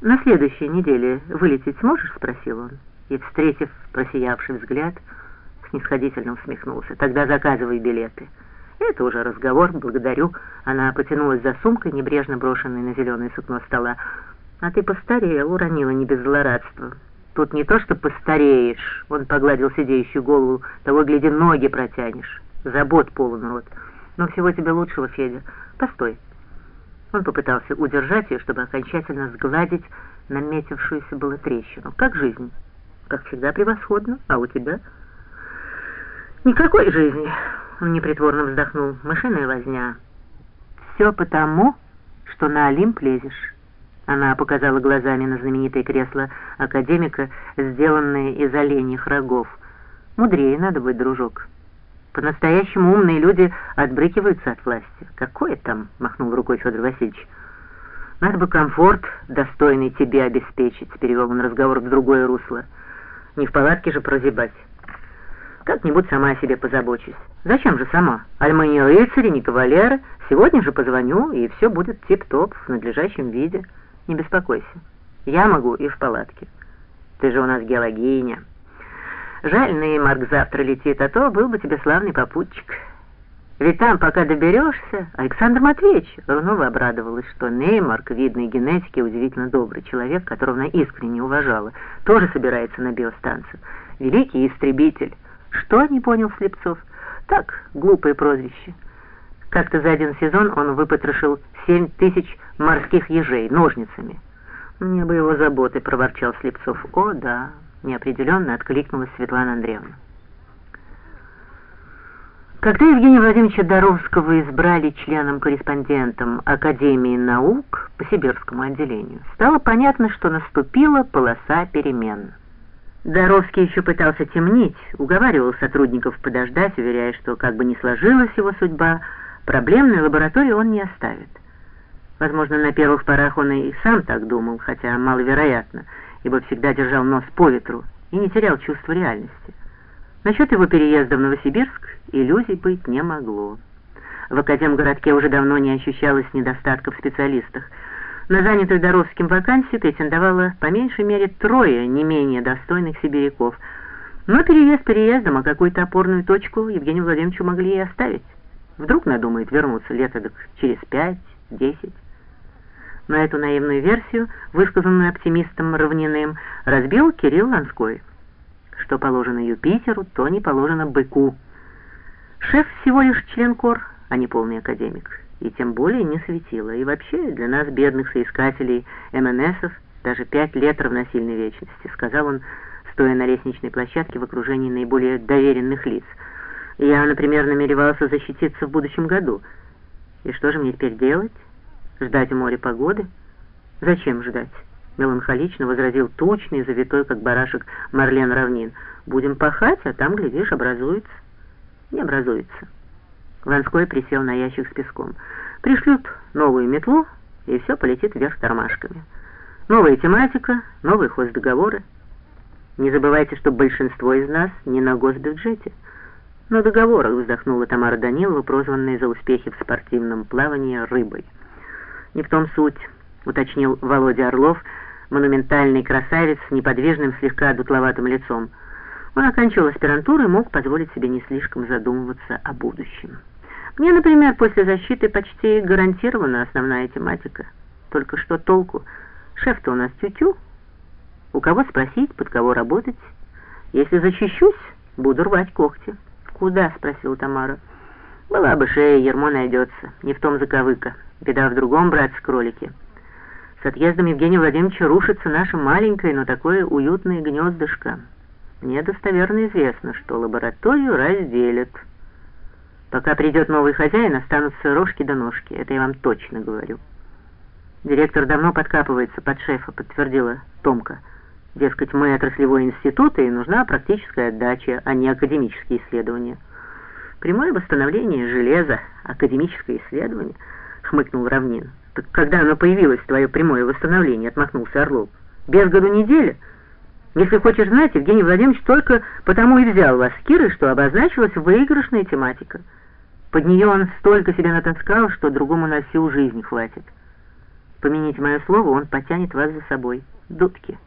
«На следующей неделе вылететь сможешь?» — спросил он. И, встретив просиявший взгляд, снисходительно усмехнулся. «Тогда заказывай билеты». «Это уже разговор, благодарю». Она потянулась за сумкой, небрежно брошенной на зеленое сукно стола. «А ты постарел», — уронила не без злорадства. «Тут не то, что постареешь», — он погладил сидеющую голову, «того, гляди, ноги протянешь. Забот полон рот. Но всего тебе лучшего, Федя. Постой». Он попытался удержать ее, чтобы окончательно сгладить наметившуюся было трещину. «Как жизнь?» «Как всегда превосходно. А у тебя?» «Никакой жизни!» Он непритворно вздохнул. «Мышиная возня. Все потому, что на Олимп лезешь». Она показала глазами на знаменитое кресло академика, сделанное из оленьих рогов. «Мудрее надо быть, дружок». По-настоящему умные люди отбрыкиваются от власти. Какое там, махнул рукой Федор Васильевич. Надо бы комфорт достойный тебе обеспечить, перевел он разговор в другое русло. Не в палатке же прозябать. Как-нибудь сама о себе позабочусь. Зачем же сама? Аль мы не рыцари, не кавалеры. Сегодня же позвоню, и все будет тип-топ, в надлежащем виде. Не беспокойся. Я могу и в палатке. Ты же у нас геологиня. Жаль, Неймарк завтра летит, а то был бы тебе славный попутчик. Ведь там, пока доберешься, Александр Матвеевич Рунова обрадовалась, что Неймарк, видный генетики, удивительно добрый человек, которого она искренне уважала, тоже собирается на биостанцию. Великий истребитель. Что, не понял Слепцов? Так, глупое прозвище. Как-то за один сезон он выпотрошил семь тысяч морских ежей ножницами. «Мне бы его заботы», — проворчал Слепцов. «О, да» неопределенно откликнулась Светлана Андреевна. Когда Евгения Владимировича Доровского избрали членом-корреспондентом Академии наук по сибирскому отделению, стало понятно, что наступила полоса перемен. Доровский еще пытался темнить, уговаривал сотрудников подождать, уверяя, что как бы ни сложилась его судьба, проблемную лабораторию он не оставит. Возможно, на первых порах он и сам так думал, хотя маловероятно – ибо всегда держал нос по ветру и не терял чувства реальности. Насчет его переезда в Новосибирск иллюзий быть не могло. В Академгородке уже давно не ощущалось недостатка в специалистах. На занятую Доровским вакансию претендовало по меньшей мере трое не менее достойных сибиряков. Но переезд переездом, а какую-то опорную точку Евгению Владимировичу могли и оставить. Вдруг надумает вернуться лет через пять-десять. Но эту наивную версию, высказанную оптимистом Равниным, разбил Кирилл Ланской. Что положено Юпитеру, то не положено быку. Шеф всего лишь член кор, а не полный академик. И тем более не светило. И вообще для нас, бедных соискателей МНСов, даже пять лет равносильной вечности, сказал он, стоя на лестничной площадке в окружении наиболее доверенных лиц. Я, например, намеревался защититься в будущем году. И что же мне теперь делать? Ждать море погоды? Зачем ждать? Меланхолично возразил тучный, завитой, как барашек, Марлен Равнин. Будем пахать, а там, глядишь, образуется. Не образуется. Ланской присел на ящик с песком. Пришлют новую метлу, и все полетит вверх тормашками. Новая тематика, новые хоздоговоры. Не забывайте, что большинство из нас не на госбюджете. На договорах вздохнула Тамара Данилова, прозванная за успехи в спортивном плавании «рыбой». «Не в том суть», — уточнил Володя Орлов, монументальный красавец с неподвижным, слегка дутловатым лицом. Он оканчивал аспирантуру и мог позволить себе не слишком задумываться о будущем. Мне, например, после защиты почти гарантирована основная тематика. Только что толку? Шеф-то у нас тю-тю. У кого спросить, под кого работать? Если защищусь, буду рвать когти. «Куда?» — спросила Тамара. «Была бы шея, ермо найдется. Не в том заковыка». Беда в другом, братцы-кролики. С отъездом Евгения Владимировича рушится наше маленькое, но такое уютное гнездышко. Мне достоверно известно, что лабораторию разделят. Пока придет новый хозяин, останутся рожки до ножки, это я вам точно говорю. Директор давно подкапывается под шефа, подтвердила Томка. Дескать, мы отраслевой институт, и нужна практическая отдача, а не академические исследования. Прямое восстановление железа, академическое исследование — хмыкнул Равнин. «Так когда оно появилось, твое прямое восстановление?» — отмахнулся Орлов. «Без году неделя. Если хочешь знать, Евгений Владимирович только потому и взял вас с Кирой, что обозначилась выигрышная тематика. Под нее он столько себя натаскал, что другому на всю жизнь хватит». Помяните мое слово, он потянет вас за собой. Дудки.